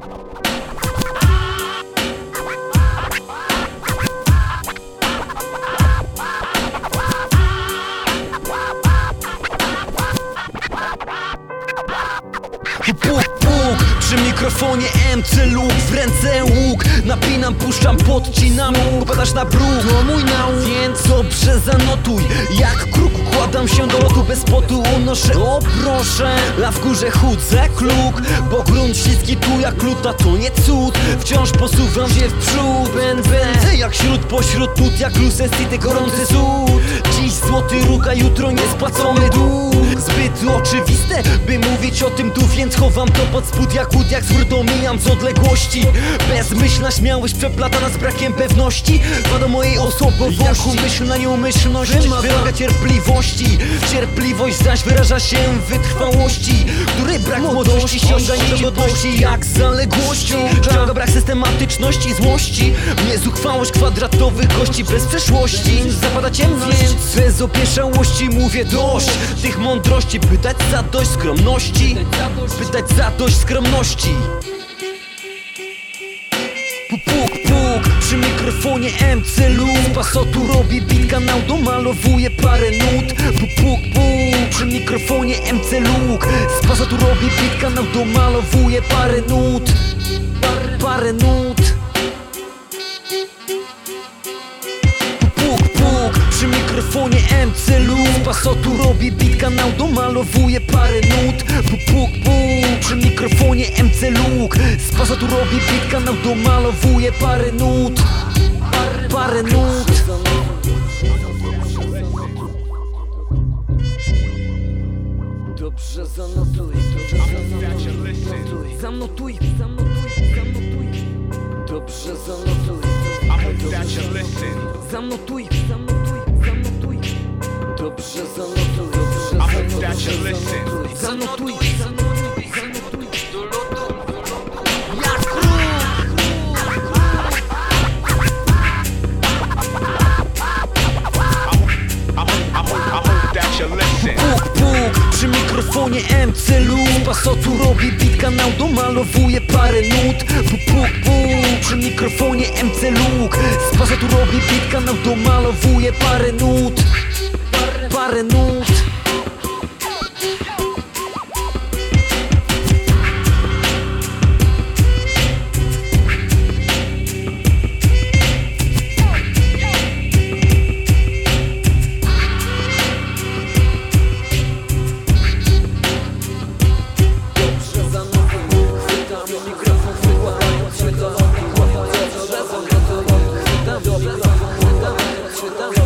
Puk, przy mikrofonie MC luk W ręce łuk, napinam, puszczam, podcinam Upadasz na bruk, to mój nauk Więc dobrze zanotuj, jak kruk Układam się do lotu, bez potu unoszę O proszę, la w górze chudzę kluk Bo grunt śliski tu jak luta, to nie cud. Wciąż posuwam się w przód Będę jak śród pośród nut Jak lusę city, gorący sód. Dziś złoty róg, a jutro niespłacony dług. Zbyt oczywiste, by mówić o tym tu Więc chowam to pod spód jak łód Jak omijam z odległości. Bezmyślna śmiałość przeplatana z brakiem pewności. Wada mojej osobowości. Jak umyślna nieumyślność Wymaga cierpliwości. Cierpliwość zaś wyraża się w wytrwałości Której brak młodości ściąga niedogodności Jak zaległością Ściąga brak systematyczności, złości? Niezuchwałość kwadratowych gości bez przeszłości. Zapada ciemność, bez opieszałości mówię dość. Tych mądrości, by dać zadość skromności By dać zadość skromności. Puk, puk, przy mikrofonie MC Lub Pasotu robi beat, kanał domalowuje parę nut. Puk, puk, puk, przy mikrofonie MC Luk Z Pasotu robi beat, kanał domalowuje parę nut. Parę nut mikrofonie MC Lub Pasotu robi beat, kanał domalowuje parę nut. Puk, puk, puk, przy mikrofonie MC Luk Z Pasotu robi beat, kanał domalowuje parę nut. Parę, nut. Dobrze zanotuj, dobrze zanotuj. Zanotuj, zanotuj, zanotuj. Dobrze zanotuj Zanotuj, zanotuj, zanotuj Dobrze zanotuj, dobrze zanotuj. Zanotuj, zanotuj, zanotuj. Do lotu, do lotu Jak kruk Puk, puk, przy mikrofonie MC Lub Pasotu robi beat, kanał? Domalowuje parę nut. Puk, puk, puk, przy mikrofonie MC Luk Z Pasotu robi beat, kanał? Domalowuje parę nut. Parę nut świętowany, świętowany, świętowany, świętowany, świętowany, świętowany, świętowany,